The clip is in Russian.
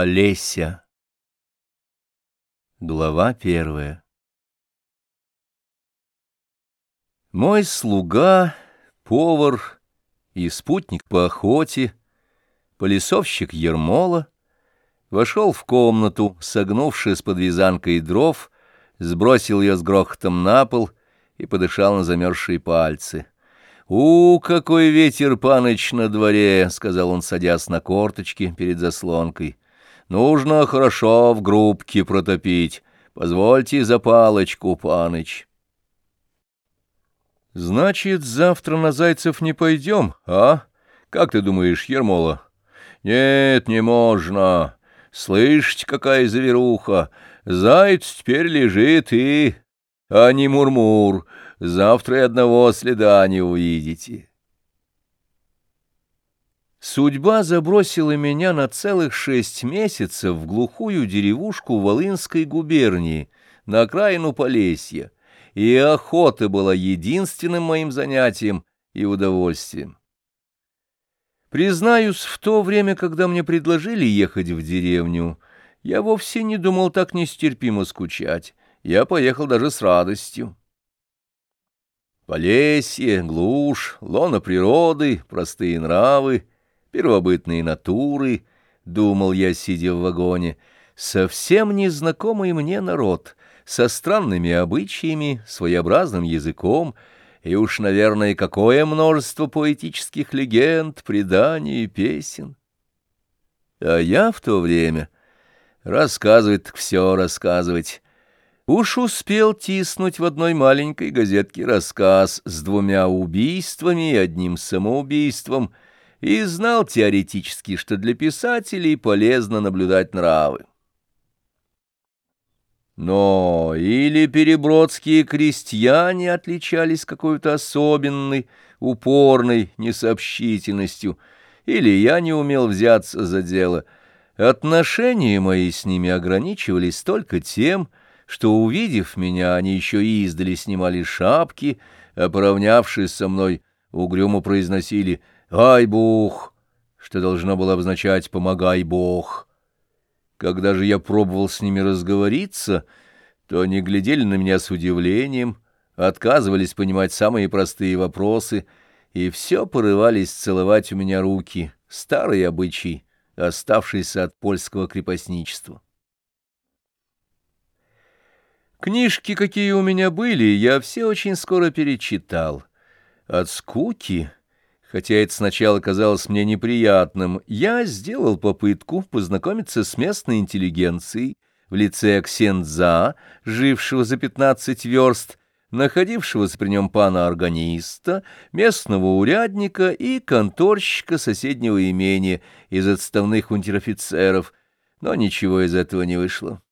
Олеся Глава первая Мой слуга, повар и спутник по охоте, полисовщик Ермола, вошел в комнату, согнувшись под вязанкой дров, сбросил ее с грохотом на пол и подышал на замерзшие пальцы. «У, какой ветер, паныч, на дворе!» — сказал он, садясь на корточки перед заслонкой. Нужно хорошо в группке протопить. Позвольте за палочку, паныч. Значит, завтра на Зайцев не пойдем, а? Как ты думаешь, Ермола? Нет, не можно. Слышите, какая заверуха? Заяц теперь лежит и... А не мурмур. Завтра и одного следа не увидите. Судьба забросила меня на целых шесть месяцев в глухую деревушку Волынской губернии, на окраину Полесья, и охота была единственным моим занятием и удовольствием. Признаюсь, в то время, когда мне предложили ехать в деревню, я вовсе не думал так нестерпимо скучать. Я поехал даже с радостью. Полесье, глушь, лона природы, простые нравы — первобытные натуры, — думал я, сидя в вагоне, — совсем незнакомый мне народ, со странными обычаями, своеобразным языком, и уж, наверное, какое множество поэтических легенд, преданий и песен. А я в то время рассказывать все рассказывать. Уж успел тиснуть в одной маленькой газетке рассказ с двумя убийствами и одним самоубийством — и знал теоретически, что для писателей полезно наблюдать нравы. Но или перебродские крестьяне отличались какой-то особенной, упорной несообщительностью, или я не умел взяться за дело. Отношения мои с ними ограничивались только тем, что, увидев меня, они еще и издали снимали шапки, а поравнявшись со мной, угрюмо произносили — «Ай, Бог!» что должно было означать «помогай, Бог». Когда же я пробовал с ними разговориться, то они глядели на меня с удивлением, отказывались понимать самые простые вопросы и все порывались целовать у меня руки, старый обычай, оставшийся от польского крепостничества. Книжки, какие у меня были, я все очень скоро перечитал. От скуки Хотя это сначала казалось мне неприятным, я сделал попытку познакомиться с местной интеллигенцией в лице Ксенза, жившего за пятнадцать верст, находившегося при нем пана-органиста, местного урядника и конторщика соседнего имения из отставных унтер-офицеров, но ничего из этого не вышло.